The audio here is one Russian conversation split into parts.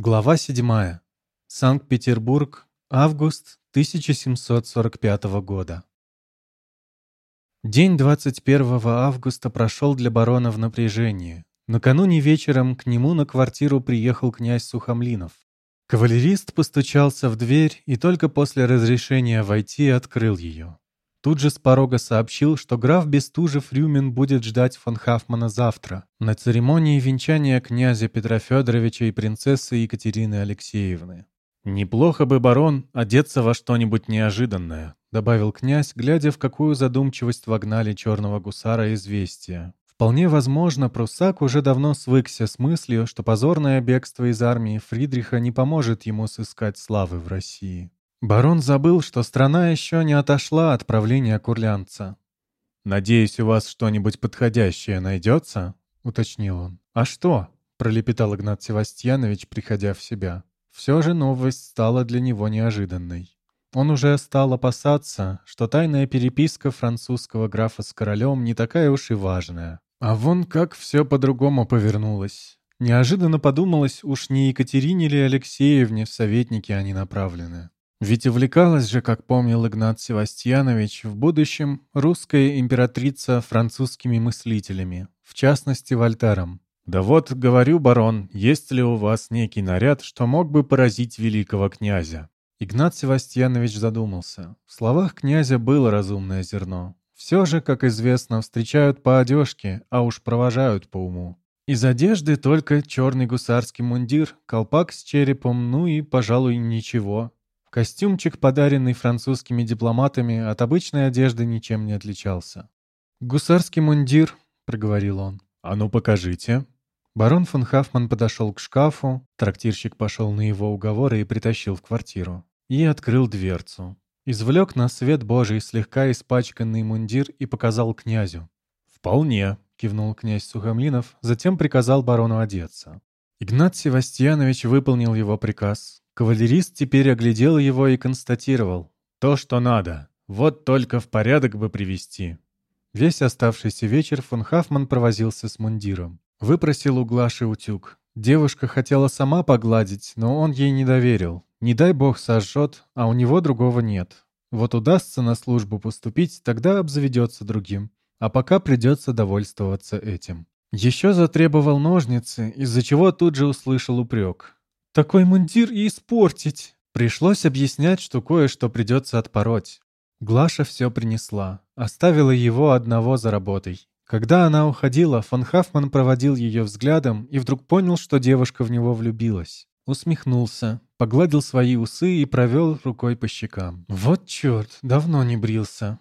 Глава 7. Санкт-Петербург, август 1745 года. День 21 августа прошел для барона в напряжении. Накануне вечером к нему на квартиру приехал князь Сухомлинов. Кавалерист постучался в дверь и только после разрешения войти открыл ее. Тут же с порога сообщил, что граф Бестужев-Рюмин будет ждать фон Хафмана завтра, на церемонии венчания князя Петра Федоровича и принцессы Екатерины Алексеевны. «Неплохо бы, барон, одеться во что-нибудь неожиданное», добавил князь, глядя, в какую задумчивость вогнали черного гусара известия. Вполне возможно, Прусак уже давно свыкся с мыслью, что позорное бегство из армии Фридриха не поможет ему сыскать славы в России. Барон забыл, что страна еще не отошла от правления курлянца. «Надеюсь, у вас что-нибудь подходящее найдется?» — уточнил он. «А что?» — пролепетал Игнат Севастьянович, приходя в себя. Все же новость стала для него неожиданной. Он уже стал опасаться, что тайная переписка французского графа с королем не такая уж и важная. А вон как все по-другому повернулось. Неожиданно подумалось, уж не Екатерине ли Алексеевне в советники они направлены. Ведь увлекалась же, как помнил Игнат Севастьянович, в будущем русская императрица французскими мыслителями, в частности Вольтером. «Да вот, говорю, барон, есть ли у вас некий наряд, что мог бы поразить великого князя?» Игнат Севастьянович задумался. В словах князя было разумное зерно. Все же, как известно, встречают по одежке, а уж провожают по уму. Из одежды только черный гусарский мундир, колпак с черепом, ну и, пожалуй, ничего. Костюмчик, подаренный французскими дипломатами, от обычной одежды ничем не отличался. «Гусарский мундир», — проговорил он. «А ну покажите». Барон фон Хафман подошел к шкафу, трактирщик пошел на его уговоры и притащил в квартиру. И открыл дверцу. Извлек на свет Божий слегка испачканный мундир и показал князю. «Вполне», — кивнул князь Сухомлинов, затем приказал барону одеться. Игнат Севастьянович выполнил его приказ, Кавалерист теперь оглядел его и констатировал. «То, что надо. Вот только в порядок бы привести». Весь оставшийся вечер фон Хафман провозился с мундиром. Выпросил у Глаши утюг. Девушка хотела сама погладить, но он ей не доверил. Не дай бог сожжет, а у него другого нет. Вот удастся на службу поступить, тогда обзаведется другим. А пока придется довольствоваться этим. Еще затребовал ножницы, из-за чего тут же услышал упрек. Такой мундир и испортить. Пришлось объяснять, что кое-что придется отпороть. Глаша все принесла, оставила его одного за работой. Когда она уходила, фон Хафман проводил ее взглядом и вдруг понял, что девушка в него влюбилась. Усмехнулся, погладил свои усы и провел рукой по щекам. Вот черт, давно не брился.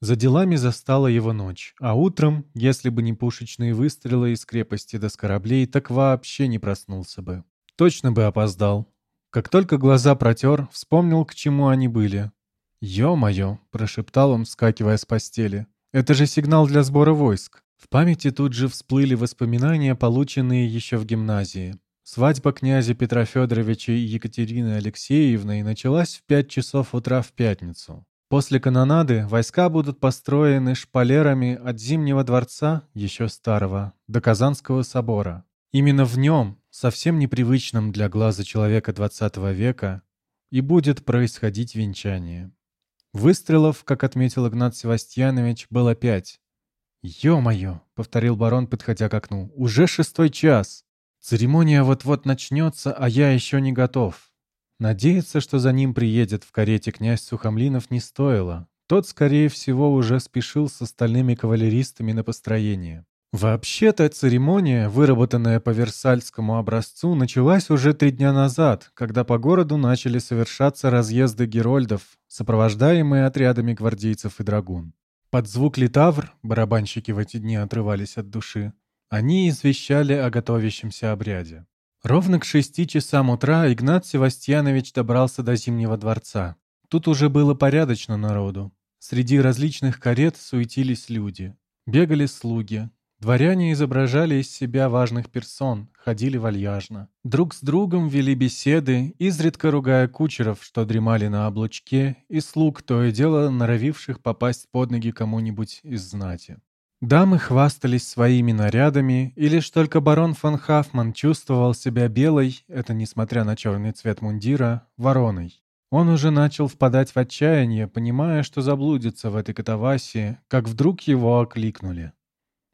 За делами застала его ночь, а утром, если бы не пушечные выстрелы из крепости до кораблей, так вообще не проснулся бы. Точно бы опоздал. Как только глаза протер, вспомнил, к чему они были. «Ё-моё!» — прошептал он, вскакивая с постели. «Это же сигнал для сбора войск!» В памяти тут же всплыли воспоминания, полученные еще в гимназии. Свадьба князя Петра Федоровича и Екатерины Алексеевны началась в пять часов утра в пятницу. После канонады войска будут построены шпалерами от Зимнего дворца, еще старого, до Казанского собора. Именно в нем, совсем непривычном для глаза человека XX века, и будет происходить венчание. Выстрелов, как отметил Игнат Севастьянович, было пять. «Ё-моё!» — повторил барон, подходя к окну. «Уже шестой час! Церемония вот-вот начнется, а я еще не готов». Надеяться, что за ним приедет в карете князь Сухомлинов, не стоило. Тот, скорее всего, уже спешил с остальными кавалеристами на построение. Вообще-то церемония, выработанная по Версальскому образцу, началась уже три дня назад, когда по городу начали совершаться разъезды герольдов, сопровождаемые отрядами гвардейцев и драгун. Под звук литавр, барабанщики в эти дни отрывались от души, они извещали о готовящемся обряде. Ровно к шести часам утра Игнат Севастьянович добрался до Зимнего дворца. Тут уже было порядочно народу. Среди различных карет суетились люди. Бегали слуги, Дворяне изображали из себя важных персон, ходили вальяжно. Друг с другом вели беседы, изредка ругая кучеров, что дремали на облучке, и слуг, то и дело норовивших попасть под ноги кому-нибудь из знати. Дамы хвастались своими нарядами, и лишь только барон фон Хафман чувствовал себя белой, это несмотря на черный цвет мундира, вороной. Он уже начал впадать в отчаяние, понимая, что заблудится в этой катавасии, как вдруг его окликнули.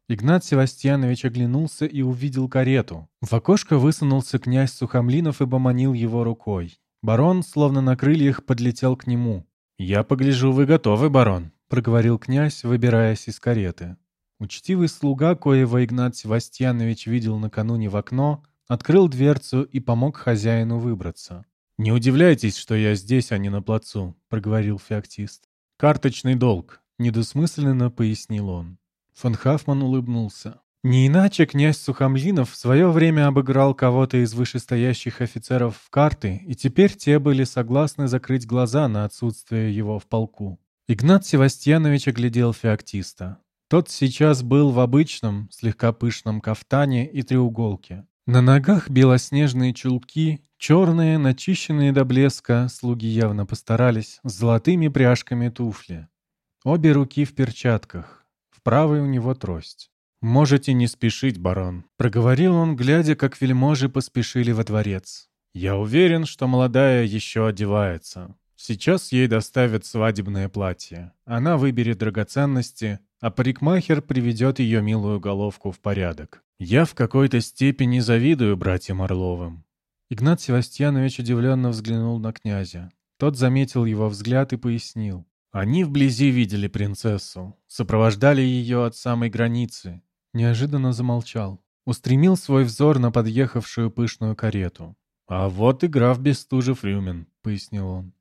Игнат Севастьянович оглянулся и увидел карету. В окошко высунулся князь Сухомлинов и поманил его рукой. Барон, словно на крыльях, подлетел к нему. «Я погляжу, вы готовы, барон», — проговорил князь, выбираясь из кареты. Учтивый слуга, коего Игнат Севастьянович видел накануне в окно, открыл дверцу и помог хозяину выбраться. «Не удивляйтесь, что я здесь, а не на плацу», — проговорил феоктист. «Карточный долг», — недосмысленно пояснил он. Фон Хафман улыбнулся. Не иначе князь Сухомлинов в свое время обыграл кого-то из вышестоящих офицеров в карты, и теперь те были согласны закрыть глаза на отсутствие его в полку. Игнат Севастьянович оглядел феоктиста. Тот сейчас был в обычном, слегка пышном кафтане и треуголке. На ногах белоснежные чулки, черные, начищенные до блеска, слуги явно постарались, с золотыми пряжками туфли. Обе руки в перчатках, правой у него трость. «Можете не спешить, барон», — проговорил он, глядя, как вельможи поспешили во дворец. «Я уверен, что молодая еще одевается. Сейчас ей доставят свадебное платье. Она выберет драгоценности, а парикмахер приведет ее милую головку в порядок. Я в какой-то степени завидую братьям Орловым». Игнат Севастьянович удивленно взглянул на князя. Тот заметил его взгляд и пояснил. Они вблизи видели принцессу, сопровождали ее от самой границы. Неожиданно замолчал. Устремил свой взор на подъехавшую пышную карету. «А вот и граф Бестужев-Рюмин», — пояснил он.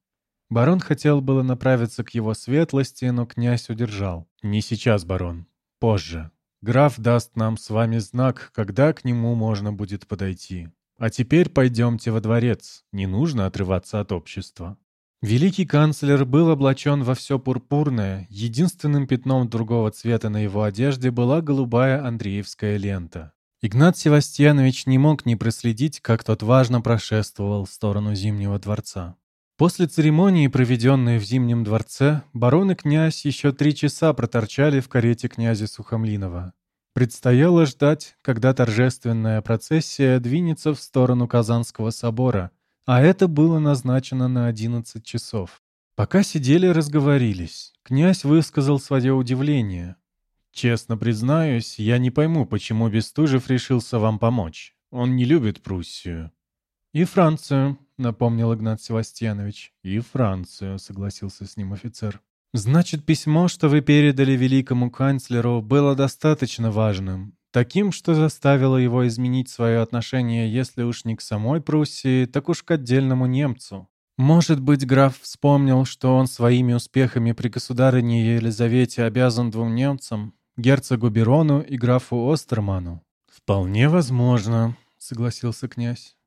Барон хотел было направиться к его светлости, но князь удержал. «Не сейчас, барон. Позже. Граф даст нам с вами знак, когда к нему можно будет подойти. А теперь пойдемте во дворец. Не нужно отрываться от общества». Великий канцлер был облачен во все пурпурное, единственным пятном другого цвета на его одежде была голубая Андреевская лента. Игнат Севастьянович не мог не проследить, как тот важно прошествовал в сторону Зимнего дворца. После церемонии, проведенной в Зимнем дворце, барон и князь еще три часа проторчали в карете князя Сухомлинова. Предстояло ждать, когда торжественная процессия двинется в сторону Казанского собора, а это было назначено на 11 часов. Пока сидели, разговорились. Князь высказал свое удивление. «Честно признаюсь, я не пойму, почему Бестужев решился вам помочь. Он не любит Пруссию». «И Францию», — напомнил Игнат Севастьянович. «И Францию», — согласился с ним офицер. «Значит, письмо, что вы передали великому канцлеру, было достаточно важным. Таким, что заставило его изменить свое отношение, если уж не к самой Пруссии, так уж к отдельному немцу. Может быть, граф вспомнил, что он своими успехами при государыне Елизавете обязан двум немцам, герцогу Берону и графу Остерману. «Вполне возможно», — согласился князь.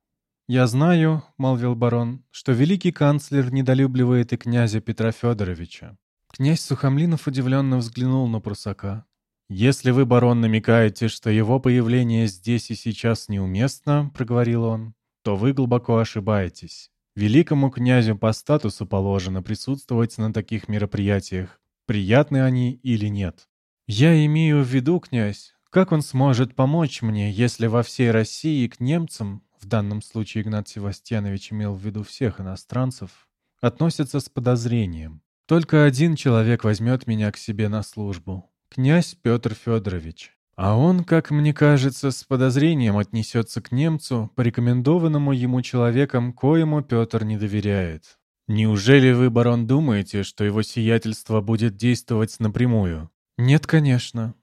«Я знаю», — молвил барон, — «что великий канцлер недолюбливает и князя Петра Федоровича». Князь Сухомлинов удивленно взглянул на прусака. «Если вы, барон, намекаете, что его появление здесь и сейчас неуместно», — проговорил он, — «то вы глубоко ошибаетесь. Великому князю по статусу положено присутствовать на таких мероприятиях, приятны они или нет. Я имею в виду, князь, как он сможет помочь мне, если во всей России к немцам в данном случае Игнат Севастьянович имел в виду всех иностранцев, относятся с подозрением. Только один человек возьмет меня к себе на службу — князь Петр Федорович. А он, как мне кажется, с подозрением отнесется к немцу, порекомендованному ему человеком, коему Петр не доверяет. Неужели вы, барон, думаете, что его сиятельство будет действовать напрямую? Нет, конечно.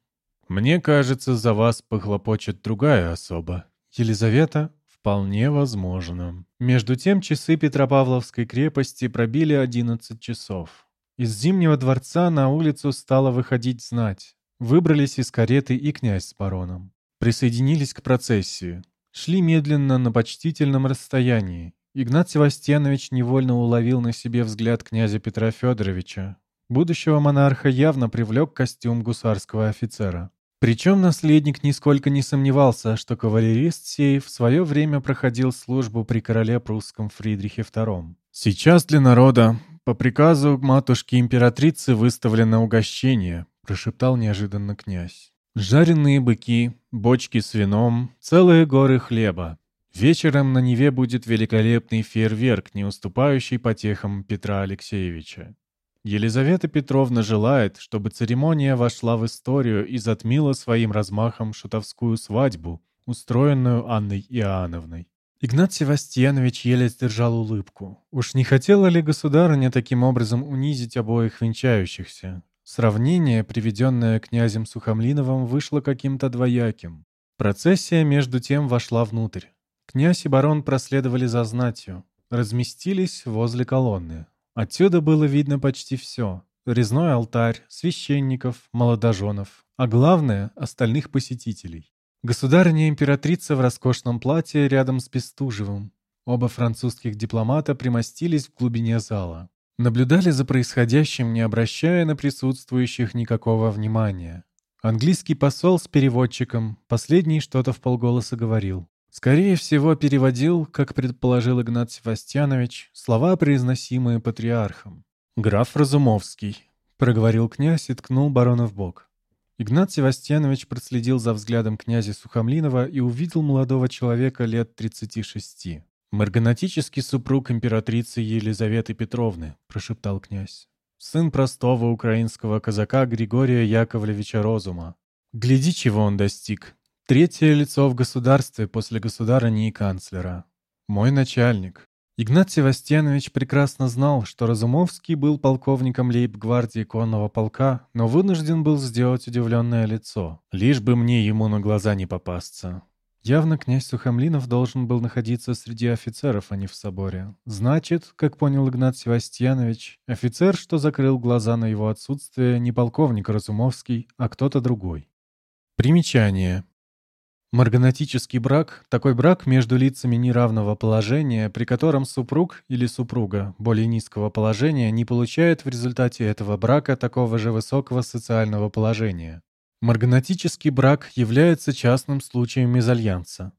Мне кажется, за вас похлопочет другая особа. Елизавета Вполне возможно. Между тем часы Петропавловской крепости пробили 11 часов. Из Зимнего дворца на улицу стало выходить знать. Выбрались из кареты и князь с бароном. Присоединились к процессии. Шли медленно на почтительном расстоянии. Игнат Севастьянович невольно уловил на себе взгляд князя Петра Федоровича. Будущего монарха явно привлек костюм гусарского офицера. Причем наследник нисколько не сомневался, что кавалерист сей в свое время проходил службу при короле прусском Фридрихе II. «Сейчас для народа по приказу матушки императрицы выставлено угощение», прошептал неожиданно князь. «Жареные быки, бочки с вином, целые горы хлеба. Вечером на Неве будет великолепный фейерверк, не уступающий потехам Петра Алексеевича. Елизавета Петровна желает, чтобы церемония вошла в историю и затмила своим размахом шутовскую свадьбу, устроенную Анной Иоанновной. Игнат Севастьянович еле сдержал улыбку. Уж не хотела ли государыня таким образом унизить обоих венчающихся? Сравнение, приведенное князем Сухомлиновым, вышло каким-то двояким. Процессия, между тем, вошла внутрь. Князь и барон проследовали за знатью, разместились возле колонны. Отсюда было видно почти все. Резной алтарь, священников, молодоженов, а главное — остальных посетителей. Государыня-императрица в роскошном платье рядом с Бестужевым. Оба французских дипломата примостились в глубине зала. Наблюдали за происходящим, не обращая на присутствующих никакого внимания. Английский посол с переводчиком, последний что-то в полголоса говорил. Скорее всего, переводил, как предположил Игнат Севастьянович, слова, произносимые патриархом. «Граф Разумовский», — проговорил князь и ткнул барона в бок. Игнат Севастьянович проследил за взглядом князя Сухомлинова и увидел молодого человека лет 36. «Марганатический супруг императрицы Елизаветы Петровны», — прошептал князь. «Сын простого украинского казака Григория Яковлевича Розума. Гляди, чего он достиг. Третье лицо в государстве после государыни и канцлера. Мой начальник. Игнат Севастьянович прекрасно знал, что Разумовский был полковником лейб-гвардии конного полка, но вынужден был сделать удивленное лицо. Лишь бы мне ему на глаза не попасться. Явно князь Сухомлинов должен был находиться среди офицеров, а не в соборе. Значит, как понял Игнат Севастьянович, офицер, что закрыл глаза на его отсутствие, не полковник Разумовский, а кто-то другой. Примечание. Марганатический брак – такой брак между лицами неравного положения, при котором супруг или супруга более низкого положения не получает в результате этого брака такого же высокого социального положения. Марганатический брак является частным случаем мезальянса.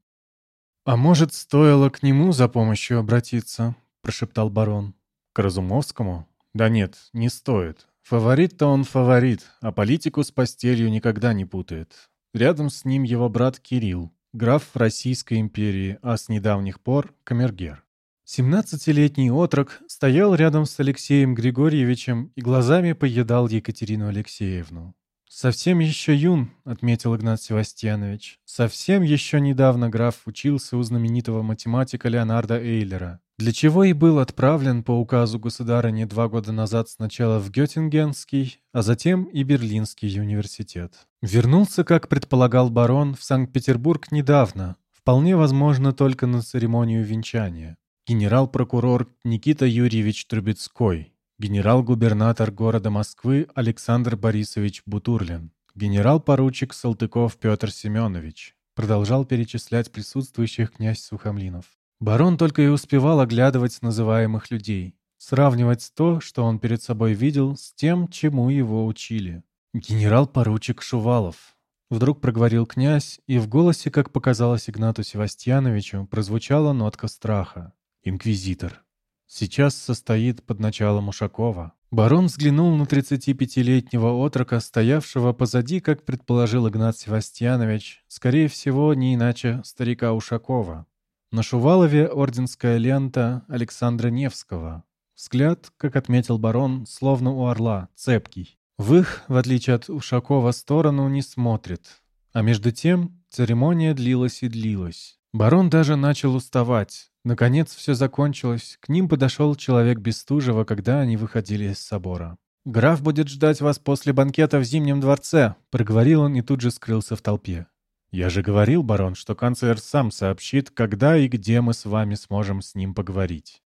«А может, стоило к нему за помощью обратиться?» – прошептал барон. «К Разумовскому? Да нет, не стоит. Фаворит-то он фаворит, а политику с постелью никогда не путает. Рядом с ним его брат Кирилл, граф Российской империи, а с недавних пор — камергер. Семнадцатилетний отрок стоял рядом с Алексеем Григорьевичем и глазами поедал Екатерину Алексеевну. «Совсем еще юн», — отметил Игнат Севастьянович. «Совсем еще недавно граф учился у знаменитого математика Леонарда Эйлера для чего и был отправлен по указу государыни два года назад сначала в Геттингенский, а затем и Берлинский университет. Вернулся, как предполагал барон, в Санкт-Петербург недавно, вполне возможно только на церемонию венчания. Генерал-прокурор Никита Юрьевич Трубецкой, генерал-губернатор города Москвы Александр Борисович Бутурлин, генерал-поручик Салтыков Петр Семенович, продолжал перечислять присутствующих князь Сухомлинов. Барон только и успевал оглядывать называемых людей, сравнивать то, что он перед собой видел, с тем, чему его учили. «Генерал-поручик Шувалов», — вдруг проговорил князь, и в голосе, как показалось Игнату Севастьяновичу, прозвучала нотка страха. «Инквизитор. Сейчас состоит под началом Ушакова». Барон взглянул на 35-летнего отрока, стоявшего позади, как предположил Игнат Севастьянович, скорее всего, не иначе старика Ушакова. На Шувалове орденская лента Александра Невского. Взгляд, как отметил барон, словно у орла, цепкий. В их, в отличие от Ушакова, сторону не смотрит. А между тем церемония длилась и длилась. Барон даже начал уставать. Наконец все закончилось. К ним подошел человек Бестужева, когда они выходили из собора. «Граф будет ждать вас после банкета в Зимнем дворце», — проговорил он и тут же скрылся в толпе. «Я же говорил, барон, что канцлер сам сообщит, когда и где мы с вами сможем с ним поговорить».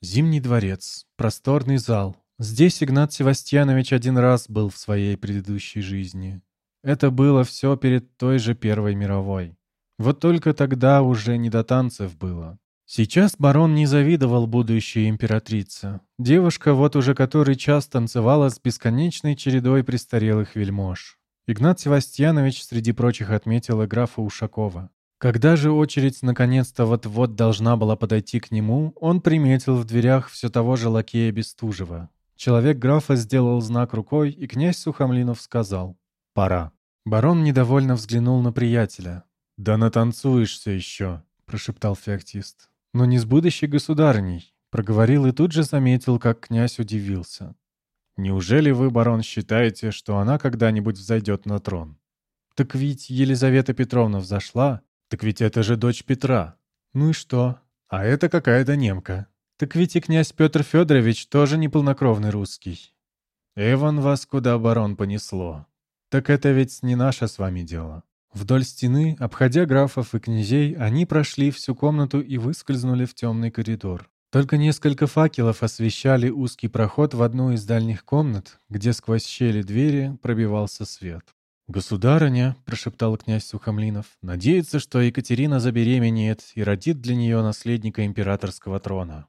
Зимний дворец. Просторный зал. Здесь Игнат Севастьянович один раз был в своей предыдущей жизни. Это было все перед той же Первой мировой. Вот только тогда уже не до танцев было. Сейчас барон не завидовал будущей императрице. Девушка вот уже который час танцевала с бесконечной чередой престарелых вельмож. Игнат Севастьянович среди прочих отметил графа Ушакова. Когда же очередь наконец-то вот-вот должна была подойти к нему, он приметил в дверях все того же лакея Бестужева. Человек графа сделал знак рукой, и князь Сухомлинов сказал «Пора». Барон недовольно взглянул на приятеля. «Да натанцуешься еще», — прошептал феоктист. «Но не с будущей государыней», — проговорил и тут же заметил, как князь удивился. «Неужели вы, барон, считаете, что она когда-нибудь взойдет на трон?» «Так ведь Елизавета Петровна взошла. Так ведь это же дочь Петра. Ну и что? А это какая-то немка. Так ведь и князь Петр Федорович тоже неполнокровный русский. Эван вас куда, барон, понесло. Так это ведь не наше с вами дело. Вдоль стены, обходя графов и князей, они прошли всю комнату и выскользнули в темный коридор. Только несколько факелов освещали узкий проход в одну из дальних комнат, где сквозь щели двери пробивался свет. «Государыня», — прошептал князь Сухомлинов, — «надеется, что Екатерина забеременеет и родит для нее наследника императорского трона».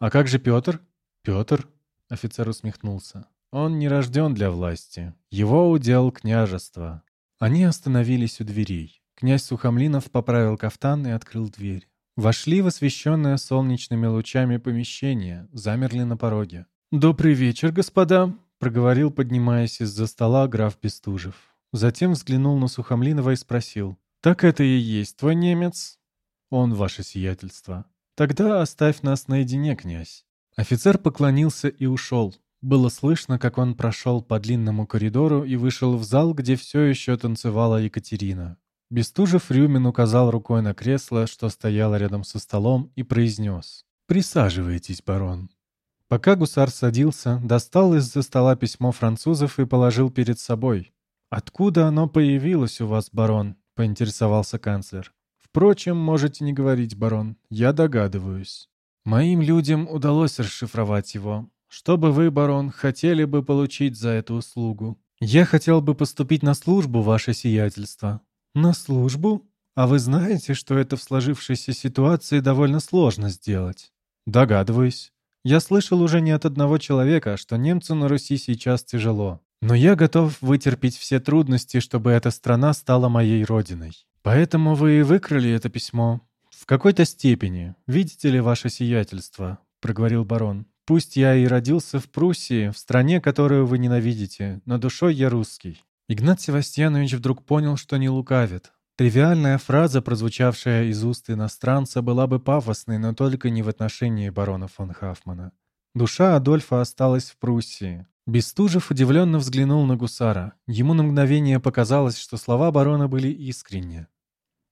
«А как же Петр?» «Петр?» — офицер усмехнулся. «Он не рожден для власти. Его удел княжество». Они остановились у дверей. Князь Сухомлинов поправил кафтан и открыл дверь. Вошли в освещенное солнечными лучами помещение, замерли на пороге. «Добрый вечер, господа!» — проговорил, поднимаясь из-за стола граф Бестужев. Затем взглянул на Сухомлинова и спросил. «Так это и есть твой немец?» «Он, ваше сиятельство», «Тогда оставь нас наедине, князь». Офицер поклонился и ушел. Было слышно, как он прошел по длинному коридору и вышел в зал, где все еще танцевала Екатерина. Бестужев Рюмин указал рукой на кресло, что стояло рядом со столом, и произнес «Присаживайтесь, барон». Пока гусар садился, достал из-за стола письмо французов и положил перед собой. «Откуда оно появилось у вас, барон?» — поинтересовался канцлер. Впрочем, можете не говорить, барон, я догадываюсь. Моим людям удалось расшифровать его. Что бы вы, барон, хотели бы получить за эту услугу? Я хотел бы поступить на службу, ваше сиятельство. На службу? А вы знаете, что это в сложившейся ситуации довольно сложно сделать? Догадываюсь. Я слышал уже не от одного человека, что немцу на Руси сейчас тяжело. Но я готов вытерпеть все трудности, чтобы эта страна стала моей родиной. «Поэтому вы и выкрали это письмо?» «В какой-то степени. Видите ли, ваше сиятельство?» — проговорил барон. «Пусть я и родился в Пруссии, в стране, которую вы ненавидите, но душой я русский». Игнат Севастьянович вдруг понял, что не лукавит. Тривиальная фраза, прозвучавшая из уст иностранца, была бы пафосной, но только не в отношении барона фон Хафмана. Душа Адольфа осталась в Пруссии. Бестужев удивленно взглянул на гусара. Ему на мгновение показалось, что слова барона были искренни.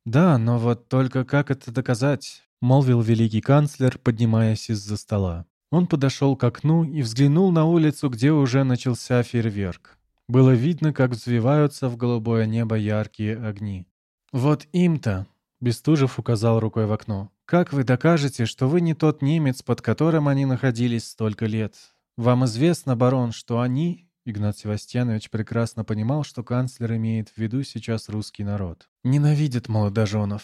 «Да, но вот только как это доказать?» — молвил великий канцлер, поднимаясь из-за стола. Он подошел к окну и взглянул на улицу, где уже начался фейерверк. Было видно, как взвиваются в голубое небо яркие огни. «Вот им-то!» — Бестужев указал рукой в окно. «Как вы докажете, что вы не тот немец, под которым они находились столько лет? «Вам известно, барон, что они...» Игнат Севастьянович прекрасно понимал, что канцлер имеет в виду сейчас русский народ. «Ненавидят молодоженов.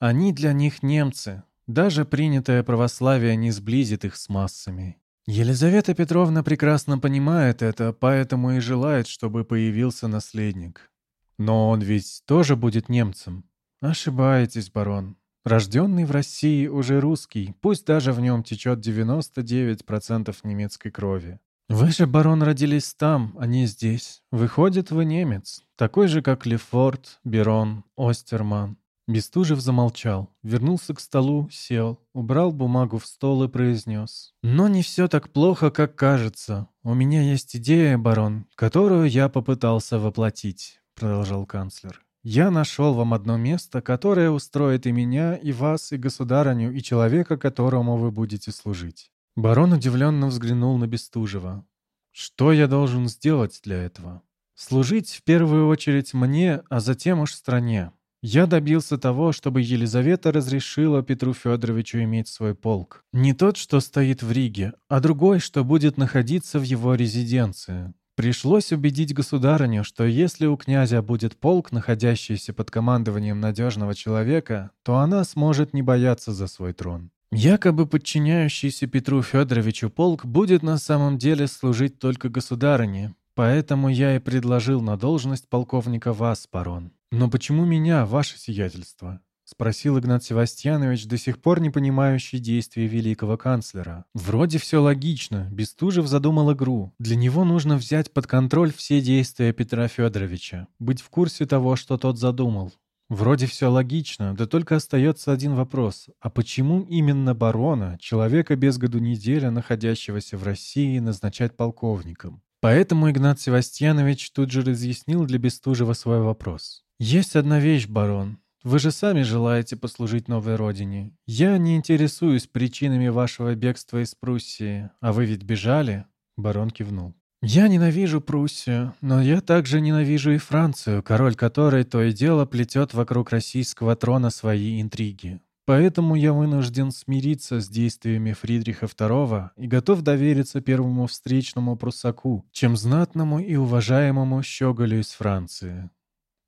Они для них немцы. Даже принятое православие не сблизит их с массами. Елизавета Петровна прекрасно понимает это, поэтому и желает, чтобы появился наследник. Но он ведь тоже будет немцем. Ошибаетесь, барон. Рожденный в России уже русский, пусть даже в нем течет 99% немецкой крови. Вы же, барон, родились там, а не здесь. Выходит, вы немец, такой же, как Лефорт, Берон, Остерман. Бестужев замолчал, вернулся к столу, сел, убрал бумагу в стол и произнес. «Но не все так плохо, как кажется. У меня есть идея, барон, которую я попытался воплотить», — продолжал канцлер. Я нашел вам одно место, которое устроит и меня, и вас, и государыню, и человека, которому вы будете служить». Барон удивленно взглянул на Бестужева. «Что я должен сделать для этого?» «Служить в первую очередь мне, а затем уж стране. Я добился того, чтобы Елизавета разрешила Петру Федоровичу иметь свой полк. Не тот, что стоит в Риге, а другой, что будет находиться в его резиденции. Пришлось убедить государыню, что если у князя будет полк, находящийся под командованием надежного человека, то она сможет не бояться за свой трон. Якобы подчиняющийся Петру Федоровичу полк будет на самом деле служить только государыне, поэтому я и предложил на должность полковника вас, барон. Но почему меня, ваше сиятельство? спросил Игнат Севастьянович, до сих пор не понимающий действий великого канцлера. Вроде все логично, Бестужев задумал игру. Для него нужно взять под контроль все действия Петра Федоровича, быть в курсе того, что тот задумал. Вроде все логично, да только остается один вопрос. А почему именно барона, человека без году неделя, находящегося в России, назначать полковником? Поэтому Игнат Севастьянович тут же разъяснил для Бестужева свой вопрос. «Есть одна вещь, барон. Вы же сами желаете послужить новой родине. Я не интересуюсь причинами вашего бегства из Пруссии. А вы ведь бежали?» Барон кивнул. «Я ненавижу Пруссию, но я также ненавижу и Францию, король которой то и дело плетет вокруг российского трона свои интриги. Поэтому я вынужден смириться с действиями Фридриха II и готов довериться первому встречному прусаку, чем знатному и уважаемому щеголю из Франции.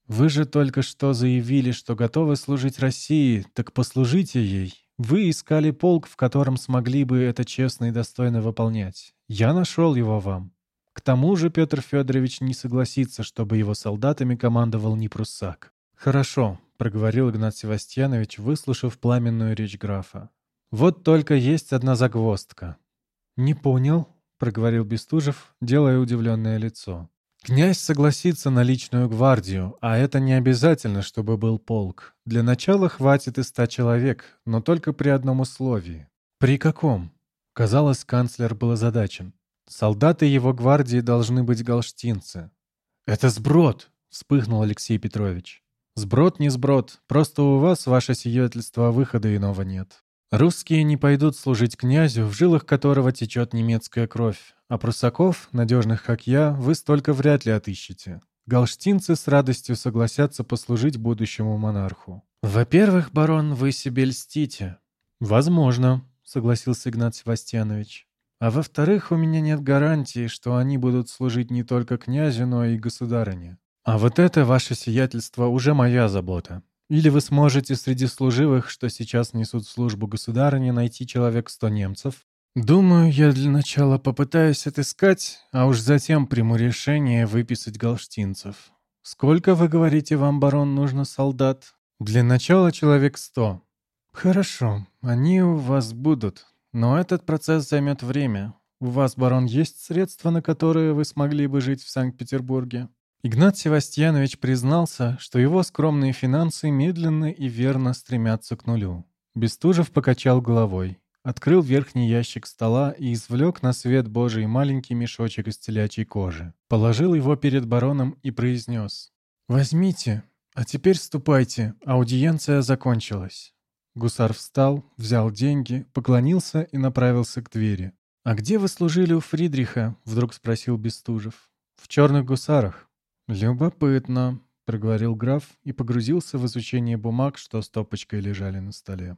Вы же только что заявили, что готовы служить России, так послужите ей. Вы искали полк, в котором смогли бы это честно и достойно выполнять. Я нашел его вам. К тому же Петр Федорович не согласится, чтобы его солдатами командовал не пруссак. «Хорошо», — проговорил Игнат Севастьянович, выслушав пламенную речь графа. «Вот только есть одна загвоздка». «Не понял», — проговорил Бестужев, делая удивленное лицо. «Князь согласится на личную гвардию, а это не обязательно, чтобы был полк. Для начала хватит и ста человек, но только при одном условии». «При каком?» Казалось, канцлер был озадачен. Солдаты его гвардии должны быть галштинцы. «Это сброд!» — вспыхнул Алексей Петрович. «Сброд не сброд, просто у вас, ваше сиятельство, выхода иного нет. Русские не пойдут служить князю, в жилах которого течет немецкая кровь, а прусаков, надежных как я, вы столько вряд ли отыщете. Галштинцы с радостью согласятся послужить будущему монарху. Во-первых, барон, вы себе льстите. Возможно, согласился Игнат Севастьянович. А во-вторых, у меня нет гарантии, что они будут служить не только князю, но и государыне. А вот это, ваше сиятельство, уже моя забота. Или вы сможете среди служивых, что сейчас несут службу государыне, найти человек сто немцев? Думаю, я для начала попытаюсь отыскать, а уж затем приму решение выписать галштинцев. Сколько, вы говорите, вам, барон, нужно солдат? Для начала человек сто. Хорошо, они у вас будут, но этот процесс займет время. У вас, барон, есть средства, на которые вы смогли бы жить в Санкт-Петербурге?» Игнат Севастьянович признался, что его скромные финансы медленно и верно стремятся к нулю. Бестужев покачал головой, открыл верхний ящик стола и извлек на свет Божий маленький мешочек из телячьей кожи. Положил его перед бароном и произнес. «Возьмите, а теперь ступайте, аудиенция закончилась». Гусар встал, взял деньги, поклонился и направился к двери. «А где вы служили у Фридриха?» — вдруг спросил Бестужев. «В черных гусарах». «Любопытно», — проговорил граф и погрузился в изучение бумаг, что стопочкой лежали на столе.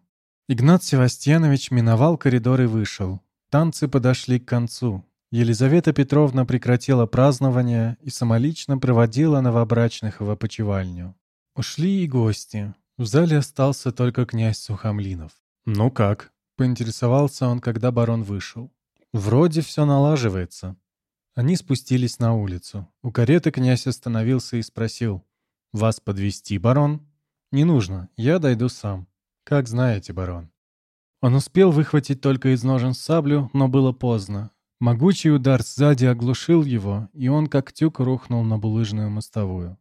Игнат Севастьянович миновал коридор и вышел. Танцы подошли к концу. Елизавета Петровна прекратила празднование и самолично проводила новобрачных в опочивальню. Ушли и гости. В зале остался только князь Сухомлинов. «Ну как?» — поинтересовался он, когда барон вышел. «Вроде все налаживается». Они спустились на улицу. У кареты князь остановился и спросил. «Вас подвести, барон?» «Не нужно, я дойду сам». «Как знаете, барон». Он успел выхватить только из ножен саблю, но было поздно. Могучий удар сзади оглушил его, и он как тюк рухнул на булыжную мостовую.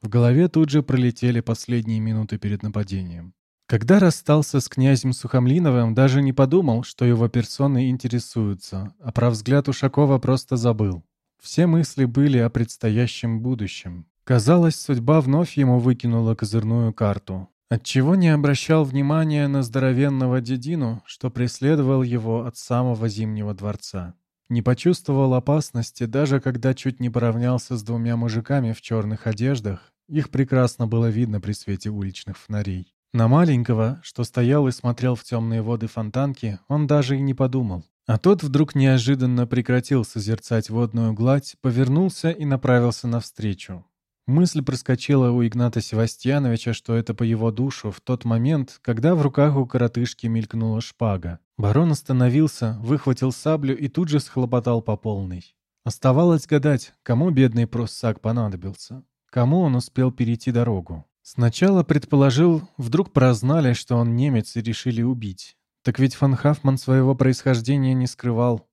В голове тут же пролетели последние минуты перед нападением. Когда расстался с князем Сухомлиновым, даже не подумал, что его персоны интересуются, а про взгляд Ушакова просто забыл. Все мысли были о предстоящем будущем. Казалось, судьба вновь ему выкинула козырную карту. Отчего не обращал внимания на здоровенного дедину, что преследовал его от самого Зимнего дворца. Не почувствовал опасности, даже когда чуть не поравнялся с двумя мужиками в черных одеждах их прекрасно было видно при свете уличных фонарей. На маленького, что стоял и смотрел в темные воды фонтанки, он даже и не подумал. А тот вдруг неожиданно прекратил созерцать водную гладь, повернулся и направился навстречу. Мысль проскочила у Игната Севастьяновича, что это по его душу в тот момент, когда в руках у коротышки мелькнула шпага. Барон остановился, выхватил саблю и тут же схлопотал по полной. Оставалось гадать, кому бедный пруссак понадобился. Кому он успел перейти дорогу? Сначала предположил, вдруг прознали, что он немец и решили убить. Так ведь фон Хафман своего происхождения не скрывал.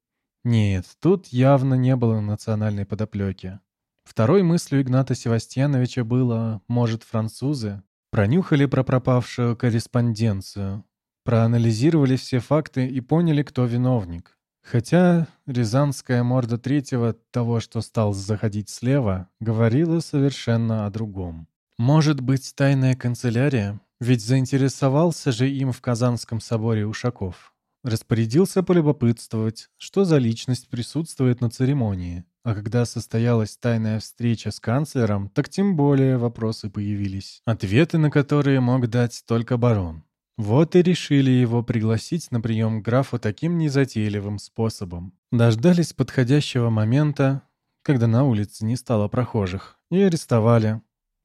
Нет, тут явно не было национальной подоплеки. Второй мыслью Игната Севастьяновича было, может, французы пронюхали про пропавшую корреспонденцию, проанализировали все факты и поняли, кто виновник. Хотя рязанская морда третьего, того, что стал заходить слева, говорила совершенно о другом. Может быть, тайная канцелярия? Ведь заинтересовался же им в Казанском соборе Ушаков. Распорядился полюбопытствовать, что за личность присутствует на церемонии. А когда состоялась тайная встреча с канцлером, так тем более вопросы появились, ответы на которые мог дать только барон. Вот и решили его пригласить на прием графу таким незатейливым способом. Дождались подходящего момента, когда на улице не стало прохожих, и арестовали.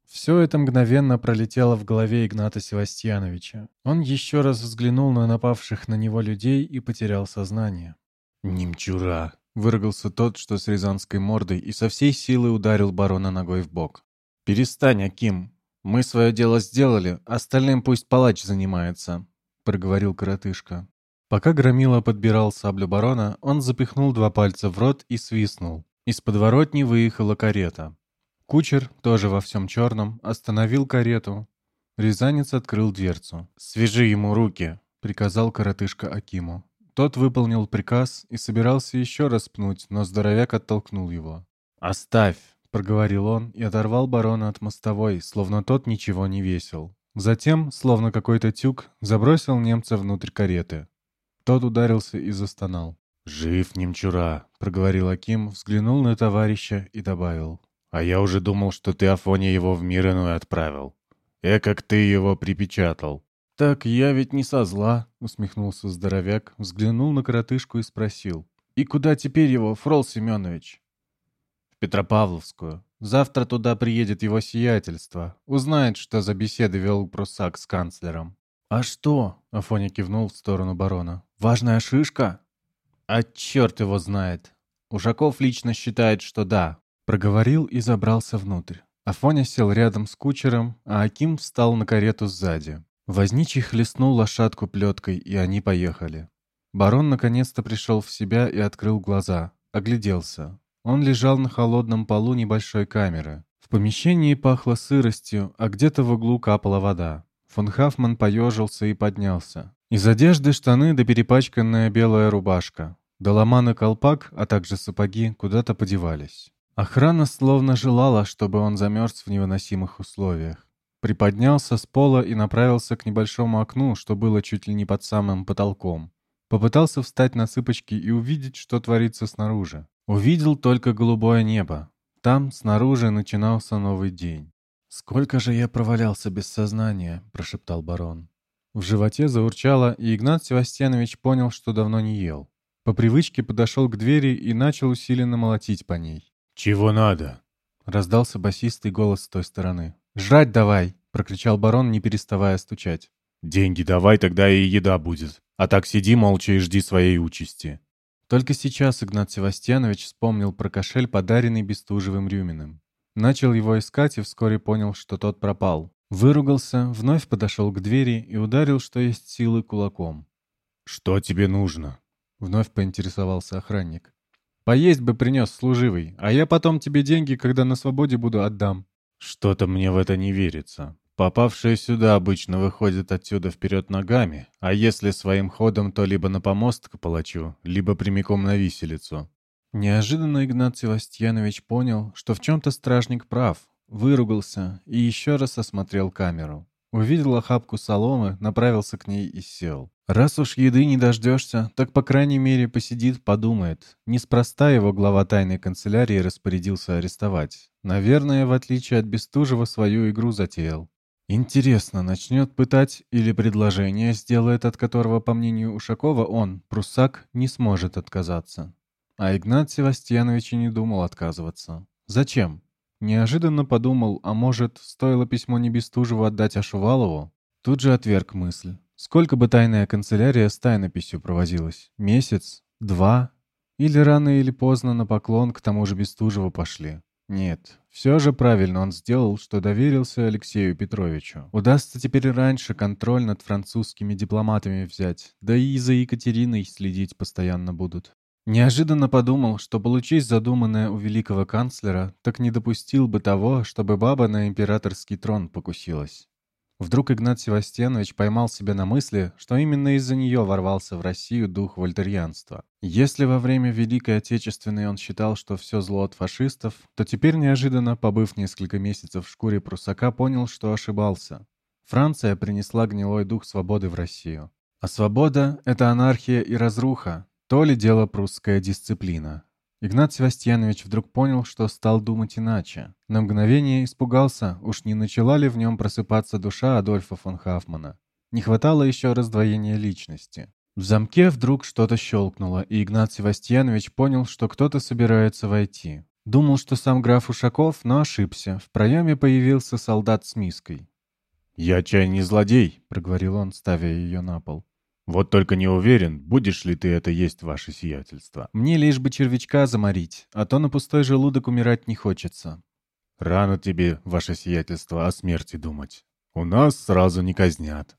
Все это мгновенно пролетело в голове Игната Севастьяновича. Он еще раз взглянул на напавших на него людей и потерял сознание. «Немчура!» — выругался тот, что с рязанской мордой, и со всей силы ударил барона ногой в бок. «Перестань, Аким! «Мы свое дело сделали, остальным пусть палач занимается», — проговорил коротышка. Пока Громила подбирал саблю барона, он запихнул два пальца в рот и свистнул. Из подворотни выехала карета. Кучер, тоже во всем черном, остановил карету. Рязанец открыл дверцу. «Свяжи ему руки», — приказал коротышка Акиму. Тот выполнил приказ и собирался еще раз пнуть, но здоровяк оттолкнул его. «Оставь!» — проговорил он и оторвал барона от мостовой, словно тот ничего не весил. Затем, словно какой-то тюк, забросил немца внутрь кареты. Тот ударился и застонал. «Жив, немчура!» — проговорил Аким, взглянул на товарища и добавил. «А я уже думал, что ты Афоне его в мир иной отправил. Э, как ты его припечатал!» «Так я ведь не со зла», — усмехнулся здоровяк, взглянул на коротышку и спросил. «И куда теперь его, Фрол Семенович?» Петропавловскую. Завтра туда приедет его сиятельство. Узнает, что за беседы вел Прусак с канцлером. «А что?» — Афоня кивнул в сторону барона. «Важная шишка?» «А черт его знает. Ушаков лично считает, что да». Проговорил и забрался внутрь. Афоня сел рядом с кучером, а Аким встал на карету сзади. Возничий хлестнул лошадку плеткой, и они поехали. Барон наконец-то пришел в себя и открыл глаза. Огляделся. Он лежал на холодном полу небольшой камеры. В помещении пахло сыростью, а где-то в углу капала вода. Фон Хафман поежился и поднялся. Из одежды штаны да перепачканная белая рубашка. Доломан и колпак, а также сапоги куда-то подевались. Охрана словно желала, чтобы он замерз в невыносимых условиях. Приподнялся с пола и направился к небольшому окну, что было чуть ли не под самым потолком. Попытался встать на цыпочки и увидеть, что творится снаружи. Увидел только голубое небо. Там, снаружи, начинался новый день. «Сколько же я провалялся без сознания», — прошептал барон. В животе заурчало, и Игнат Севастьянович понял, что давно не ел. По привычке подошел к двери и начал усиленно молотить по ней. «Чего надо?» — раздался басистый голос с той стороны. «Жрать давай!» — прокричал барон, не переставая стучать. «Деньги давай, тогда и еда будет. А так сиди молча и жди своей участи». Только сейчас Игнат Севастьянович вспомнил про кошель, подаренный Бестужевым Рюминым. Начал его искать и вскоре понял, что тот пропал. Выругался, вновь подошел к двери и ударил, что есть силы, кулаком. «Что тебе нужно?» — вновь поинтересовался охранник. «Поесть бы принес служивый, а я потом тебе деньги, когда на свободе буду, отдам». «Что-то мне в это не верится. Попавшие сюда обычно выходят отсюда вперед ногами, а если своим ходом, то либо на помост к палачу, либо прямиком на виселицу. Неожиданно Игнат Севастьянович понял, что в чем-то стражник прав, выругался и еще раз осмотрел камеру. Увидел охапку соломы, направился к ней и сел. Раз уж еды не дождешься, так по крайней мере посидит, подумает. Неспроста его глава тайной канцелярии распорядился арестовать. Наверное, в отличие от Бестужева, свою игру затеял. Интересно, начнет пытать или предложение сделает, от которого, по мнению Ушакова, он, прусак, не сможет отказаться. А Игнат Севастьянович и не думал отказываться. Зачем? Неожиданно подумал, а может, стоило письмо не Бестужеву отдать Ашувалову? Тут же отверг мысль. Сколько бы тайная канцелярия с тайнописью провозилась? Месяц? Два? Или рано или поздно на поклон к тому же Бестужеву пошли? Нет, все же правильно он сделал, что доверился Алексею Петровичу. Удастся теперь раньше контроль над французскими дипломатами взять, да и за Екатериной следить постоянно будут. Неожиданно подумал, что, получись задуманное у великого канцлера, так не допустил бы того, чтобы баба на императорский трон покусилась. Вдруг Игнат Севастьянович поймал себя на мысли, что именно из-за нее ворвался в Россию дух вольтерьянства. Если во время Великой Отечественной он считал, что все зло от фашистов, то теперь неожиданно, побыв несколько месяцев в шкуре прусака, понял, что ошибался. Франция принесла гнилой дух свободы в Россию. А свобода — это анархия и разруха, то ли дело прусская дисциплина. Игнат Севастьянович вдруг понял, что стал думать иначе. На мгновение испугался, уж не начала ли в нем просыпаться душа Адольфа фон Хафмана. Не хватало еще раздвоения личности. В замке вдруг что-то щелкнуло, и Игнат Севастьянович понял, что кто-то собирается войти. Думал, что сам граф Ушаков, но ошибся. В проеме появился солдат с миской. «Я чай не злодей», — проговорил он, ставя ее на пол. Вот только не уверен, будешь ли ты это есть, ваше сиятельство. Мне лишь бы червячка заморить, а то на пустой желудок умирать не хочется. Рано тебе, ваше сиятельство, о смерти думать. У нас сразу не казнят.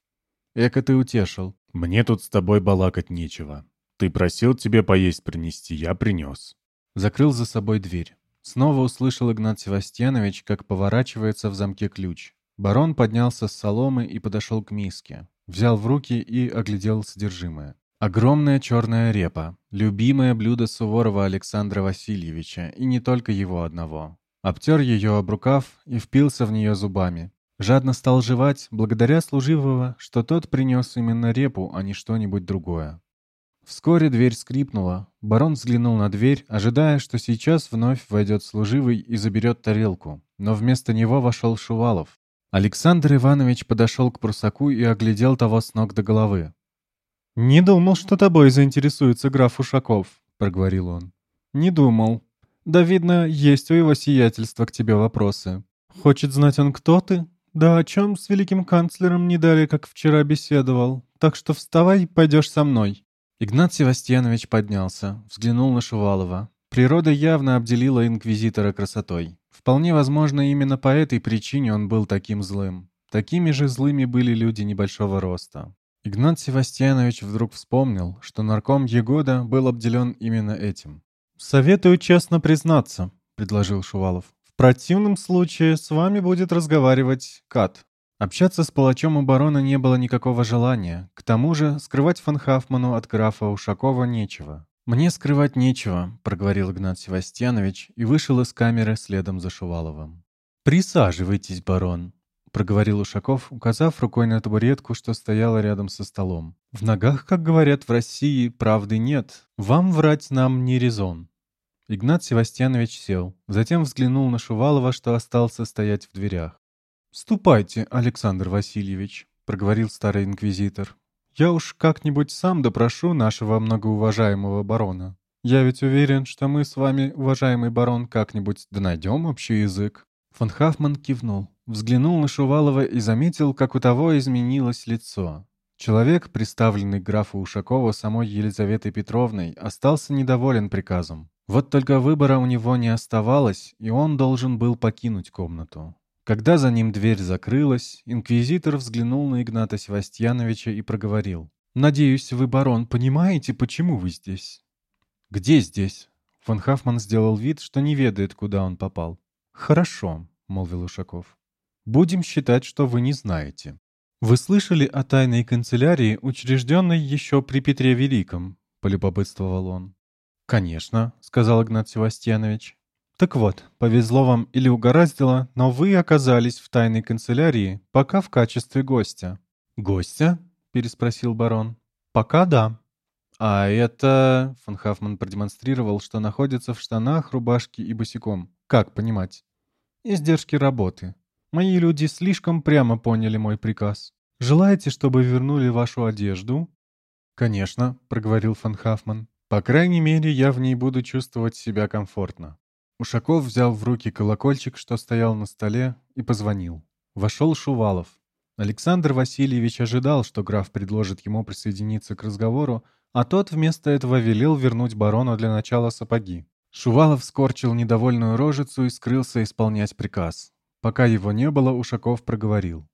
Эко ты утешил. Мне тут с тобой балакать нечего. Ты просил тебе поесть принести, я принес. Закрыл за собой дверь. Снова услышал Игнат Севастьянович, как поворачивается в замке ключ. Барон поднялся с соломы и подошел к миске. Взял в руки и оглядел содержимое. Огромная черная репа, любимое блюдо Суворова Александра Васильевича, и не только его одного. Обтер ее об рукав и впился в нее зубами. Жадно стал жевать, благодаря служивого, что тот принес именно репу, а не что-нибудь другое. Вскоре дверь скрипнула. Барон взглянул на дверь, ожидая, что сейчас вновь войдет служивый и заберет тарелку. Но вместо него вошел Шувалов. Александр Иванович подошел к прусаку и оглядел того с ног до головы. «Не думал, что тобой заинтересуется граф Ушаков», — проговорил он. «Не думал. Да, видно, есть у его сиятельства к тебе вопросы. Хочет знать он, кто ты? Да о чем с великим канцлером не дали, как вчера беседовал. Так что вставай, пойдешь со мной». Игнат Севастьянович поднялся, взглянул на Шувалова. Природа явно обделила инквизитора красотой. Вполне возможно, именно по этой причине он был таким злым. Такими же злыми были люди небольшого роста. Игнат Севастьянович вдруг вспомнил, что нарком Егода был обделен именно этим. «Советую честно признаться», — предложил Шувалов. «В противном случае с вами будет разговаривать Кат». Общаться с палачом у барона не было никакого желания. К тому же скрывать фон Хафману от графа Ушакова нечего. «Мне скрывать нечего», — проговорил Игнат Севастьянович и вышел из камеры следом за Шуваловым. «Присаживайтесь, барон», — проговорил Ушаков, указав рукой на табуретку, что стояла рядом со столом. «В ногах, как говорят в России, правды нет. Вам врать нам не резон». Игнат Севастьянович сел, затем взглянул на Шувалова, что остался стоять в дверях. «Ступайте, Александр Васильевич», — проговорил старый инквизитор. Я уж как-нибудь сам допрошу нашего многоуважаемого барона. Я ведь уверен, что мы с вами, уважаемый барон, как-нибудь да найдем общий язык». Фон Хафман кивнул, взглянул на Шувалова и заметил, как у того изменилось лицо. Человек, представленный графу Ушакову самой Елизаветой Петровной, остался недоволен приказом. Вот только выбора у него не оставалось, и он должен был покинуть комнату. Когда за ним дверь закрылась, инквизитор взглянул на Игната Севастьяновича и проговорил. «Надеюсь, вы, барон, понимаете, почему вы здесь?» «Где здесь?» Фон Хафман сделал вид, что не ведает, куда он попал. «Хорошо», — молвил Ушаков. «Будем считать, что вы не знаете. Вы слышали о тайной канцелярии, учрежденной еще при Петре Великом?» — полюбопытствовал он. «Конечно», — сказал Игнат Севастьянович. Так вот, повезло вам или угораздило, но вы оказались в тайной канцелярии, пока в качестве гостя. «Гостя?» — переспросил барон. «Пока да». «А это...» — фон Хафман продемонстрировал, что находится в штанах, рубашке и босиком. «Как понимать?» «Издержки работы. Мои люди слишком прямо поняли мой приказ. Желаете, чтобы вернули вашу одежду?» «Конечно», — проговорил фон Хафман. «По крайней мере, я в ней буду чувствовать себя комфортно». Ушаков взял в руки колокольчик, что стоял на столе, и позвонил. Вошел Шувалов. Александр Васильевич ожидал, что граф предложит ему присоединиться к разговору, а тот вместо этого велел вернуть барону для начала сапоги. Шувалов скорчил недовольную рожицу и скрылся исполнять приказ. Пока его не было, Ушаков проговорил.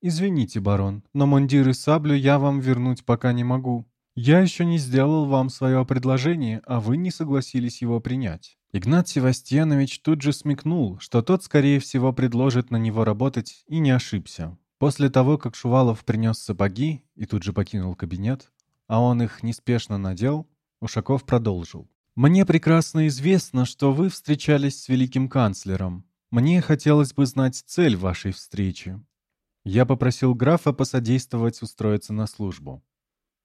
«Извините, барон, но мундир и саблю я вам вернуть пока не могу. Я еще не сделал вам свое предложение, а вы не согласились его принять». Игнат Севастьянович тут же смекнул, что тот, скорее всего, предложит на него работать, и не ошибся. После того, как Шувалов принес сапоги и тут же покинул кабинет, а он их неспешно надел, Ушаков продолжил. «Мне прекрасно известно, что вы встречались с великим канцлером. Мне хотелось бы знать цель вашей встречи. Я попросил графа посодействовать устроиться на службу.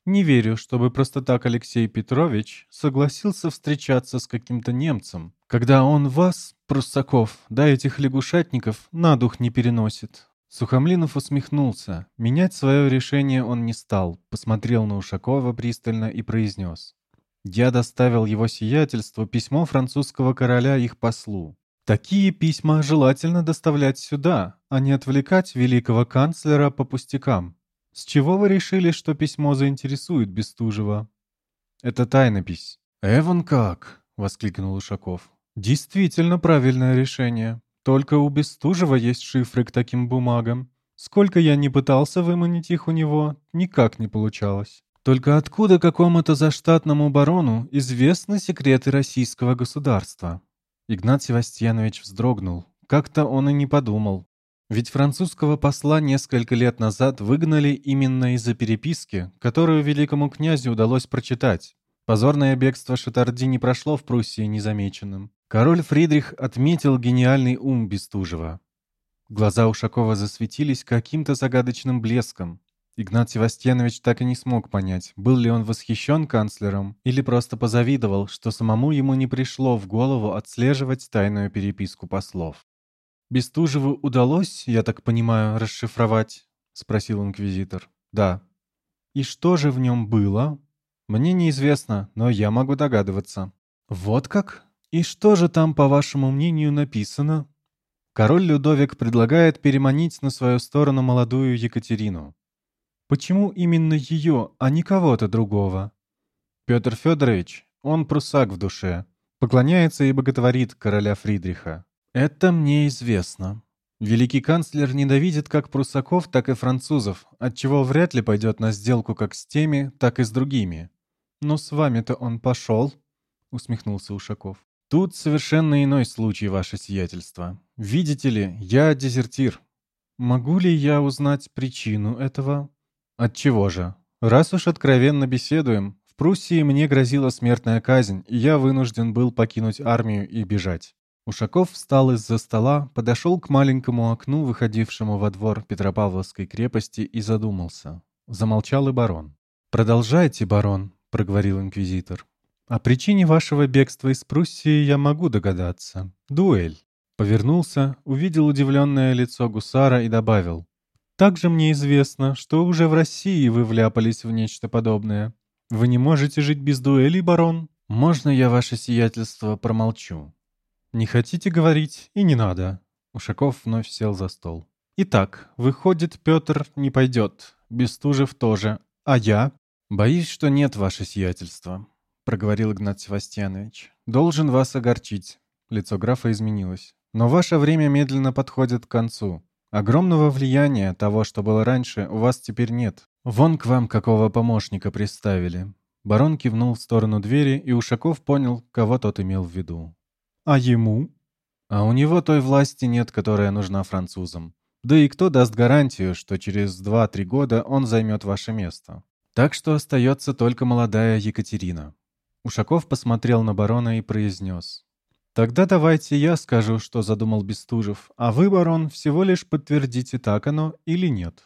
Не верю, чтобы просто так Алексей Петрович согласился встречаться с каким-то немцем, когда он вас, пруссаков, да этих лягушатников, на дух не переносит. Сухомлинов усмехнулся. Менять свое решение он не стал, посмотрел на Ушакова пристально и произнес. «Я доставил его сиятельству письмо французского короля их послу. Такие письма желательно доставлять сюда, а не отвлекать великого канцлера по пустякам. С чего вы решили, что письмо заинтересует Бестужева?» «Это тайнопись». «Эван как?» — воскликнул Ушаков. «Действительно правильное решение. Только у Бестужева есть шифры к таким бумагам. Сколько я не пытался выманить их у него, никак не получалось. Только откуда какому-то заштатному барону известны секреты российского государства? Игнат Севастьянович вздрогнул. Как-то он и не подумал. Ведь французского посла несколько лет назад выгнали именно из-за переписки, которую великому князю удалось прочитать. Позорное бегство Шатарди не прошло в Пруссии незамеченным. Король Фридрих отметил гениальный ум Бестужева. Глаза Ушакова засветились каким-то загадочным блеском. Игнат Севастьянович так и не смог понять, был ли он восхищен канцлером или просто позавидовал, что самому ему не пришло в голову отслеживать тайную переписку послов. «Бестужеву удалось, я так понимаю, расшифровать?» — спросил инквизитор. «Да». «И что же в нем было?» «Мне неизвестно, но я могу догадываться». «Вот как?» «И что же там, по вашему мнению, написано?» Король Людовик предлагает переманить на свою сторону молодую Екатерину. Почему именно ее, а не кого-то другого? Петр Федорович, он прусак в душе, поклоняется и боготворит короля Фридриха. Это мне известно. Великий канцлер ненавидит как прусаков, так и французов, отчего вряд ли пойдет на сделку как с теми, так и с другими. Но с вами-то он пошел, усмехнулся Ушаков. Тут совершенно иной случай, ваше сиятельство. Видите ли, я дезертир. Могу ли я узнать причину этого? Отчего же? Раз уж откровенно беседуем, в Пруссии мне грозила смертная казнь, и я вынужден был покинуть армию и бежать. Ушаков встал из-за стола, подошел к маленькому окну, выходившему во двор Петропавловской крепости, и задумался. Замолчал и барон. «Продолжайте, барон», — проговорил инквизитор. О причине вашего бегства из Пруссии я могу догадаться. Дуэль. Повернулся, увидел удивленное лицо гусара и добавил. Также мне известно, что уже в России вы вляпались в нечто подобное. Вы не можете жить без дуэли, барон? Можно я ваше сиятельство промолчу? Не хотите говорить, и не надо. Ушаков вновь сел за стол. Итак, выходит, Петр не пойдет, Бестужев тоже, а я? Боюсь, что нет, ваше сиятельство проговорил Игнат Севастьянович. «Должен вас огорчить». Лицо графа изменилось. «Но ваше время медленно подходит к концу. Огромного влияния того, что было раньше, у вас теперь нет. Вон к вам какого помощника приставили». Барон кивнул в сторону двери, и Ушаков понял, кого тот имел в виду. «А ему?» «А у него той власти нет, которая нужна французам. Да и кто даст гарантию, что через 2-3 года он займет ваше место? Так что остается только молодая Екатерина. Ушаков посмотрел на барона и произнес. «Тогда давайте я скажу, что задумал Бестужев, а вы, барон, всего лишь подтвердите, так оно или нет».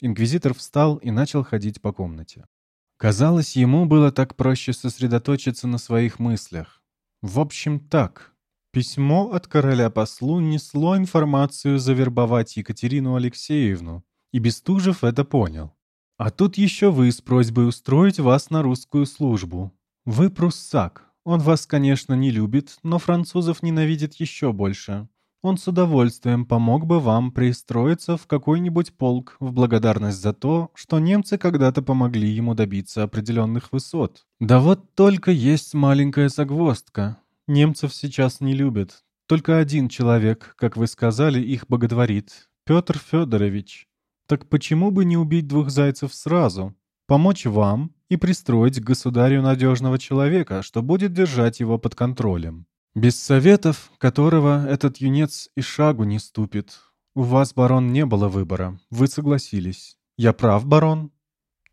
Инквизитор встал и начал ходить по комнате. Казалось, ему было так проще сосредоточиться на своих мыслях. В общем, так. Письмо от короля послу несло информацию завербовать Екатерину Алексеевну, и Бестужев это понял. А тут еще вы с просьбой устроить вас на русскую службу. «Вы пруссак. Он вас, конечно, не любит, но французов ненавидит еще больше. Он с удовольствием помог бы вам пристроиться в какой-нибудь полк в благодарность за то, что немцы когда-то помогли ему добиться определенных высот. Да вот только есть маленькая загвоздка. Немцев сейчас не любят. Только один человек, как вы сказали, их боготворит. Петр Федорович. Так почему бы не убить двух зайцев сразу? Помочь вам и пристроить к государю надежного человека, что будет держать его под контролем. Без советов, которого этот юнец и шагу не ступит. У вас, барон, не было выбора. Вы согласились. Я прав, барон?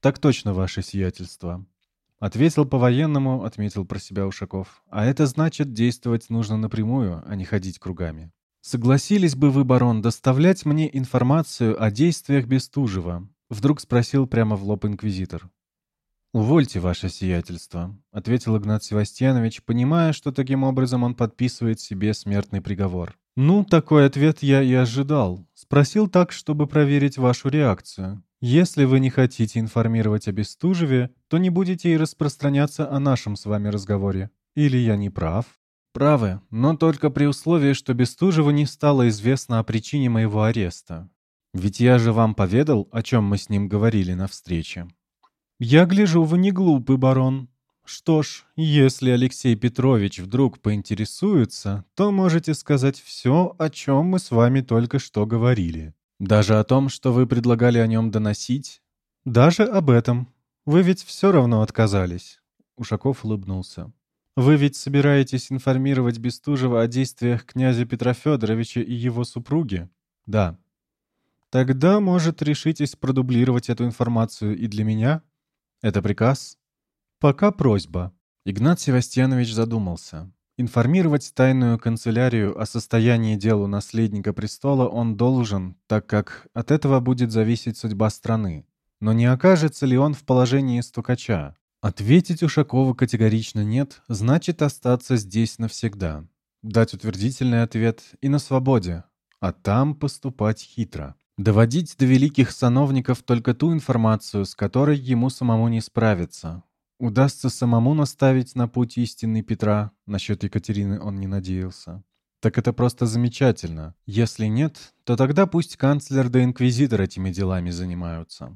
Так точно, ваше сиятельство. Ответил по-военному, отметил про себя Ушаков. А это значит, действовать нужно напрямую, а не ходить кругами. Согласились бы вы, барон, доставлять мне информацию о действиях Бестужева? Вдруг спросил прямо в лоб инквизитор. «Увольте ваше сиятельство», — ответил Игнат Севастьянович, понимая, что таким образом он подписывает себе смертный приговор. «Ну, такой ответ я и ожидал. Спросил так, чтобы проверить вашу реакцию. Если вы не хотите информировать о Бестужеве, то не будете и распространяться о нашем с вами разговоре. Или я не прав?» «Правы, но только при условии, что Бестужеву не стало известно о причине моего ареста. Ведь я же вам поведал, о чем мы с ним говорили на встрече». «Я гляжу, вы не глупый, барон. Что ж, если Алексей Петрович вдруг поинтересуется, то можете сказать все, о чем мы с вами только что говорили. Даже о том, что вы предлагали о нем доносить? Даже об этом. Вы ведь все равно отказались». Ушаков улыбнулся. «Вы ведь собираетесь информировать Бестужева о действиях князя Петра Федоровича и его супруги?» «Да». «Тогда, может, решитесь продублировать эту информацию и для меня?» «Это приказ?» «Пока просьба». Игнат Севастьянович задумался. Информировать тайную канцелярию о состоянии дел у наследника престола он должен, так как от этого будет зависеть судьба страны. Но не окажется ли он в положении стукача? Ответить Ушакову категорично нет, значит остаться здесь навсегда. Дать утвердительный ответ и на свободе, а там поступать хитро. Доводить до великих сановников только ту информацию, с которой ему самому не справиться. Удастся самому наставить на путь истинный Петра, насчет Екатерины он не надеялся. Так это просто замечательно. Если нет, то тогда пусть канцлер да инквизитор этими делами занимаются.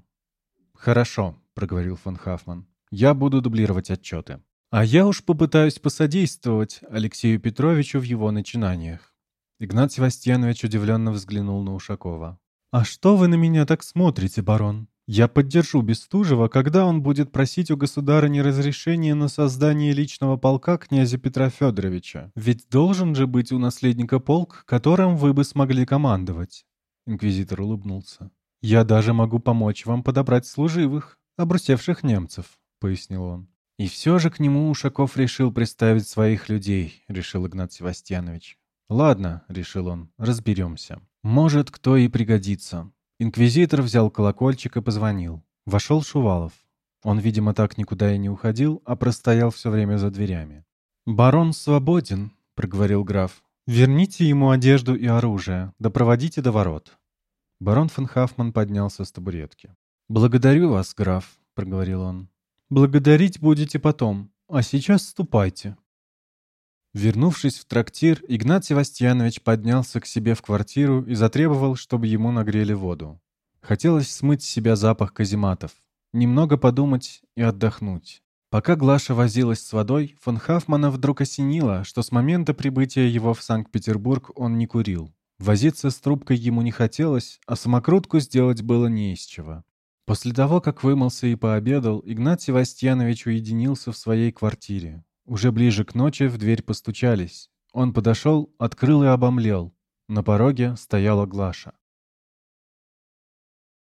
«Хорошо», — проговорил фон Хафман. «Я буду дублировать отчеты. А я уж попытаюсь посодействовать Алексею Петровичу в его начинаниях». Игнат Севастьянович удивленно взглянул на Ушакова. «А что вы на меня так смотрите, барон? Я поддержу Бестужева, когда он будет просить у государыни разрешения на создание личного полка князя Петра Федоровича. Ведь должен же быть у наследника полк, которым вы бы смогли командовать». Инквизитор улыбнулся. «Я даже могу помочь вам подобрать служивых, обрусевших немцев», — пояснил он. «И все же к нему Ушаков решил представить своих людей», — решил Игнат Севастьянович. «Ладно», — решил он, — «разберемся». Может, кто и пригодится. Инквизитор взял колокольчик и позвонил. Вошел Шувалов. Он, видимо, так никуда и не уходил, а простоял все время за дверями. «Барон свободен», — проговорил граф. «Верните ему одежду и оружие, да проводите до ворот». Барон фон Хафман поднялся с табуретки. «Благодарю вас, граф», — проговорил он. «Благодарить будете потом, а сейчас ступайте». Вернувшись в трактир, Игнат Севастьянович поднялся к себе в квартиру и затребовал, чтобы ему нагрели воду. Хотелось смыть с себя запах казематов, немного подумать и отдохнуть. Пока Глаша возилась с водой, фон Хафмана вдруг осенило, что с момента прибытия его в Санкт-Петербург он не курил. Возиться с трубкой ему не хотелось, а самокрутку сделать было не из чего. После того, как вымылся и пообедал, Игнат Севастьянович уединился в своей квартире. Уже ближе к ночи в дверь постучались. Он подошел, открыл и обомлел. На пороге стояла Глаша.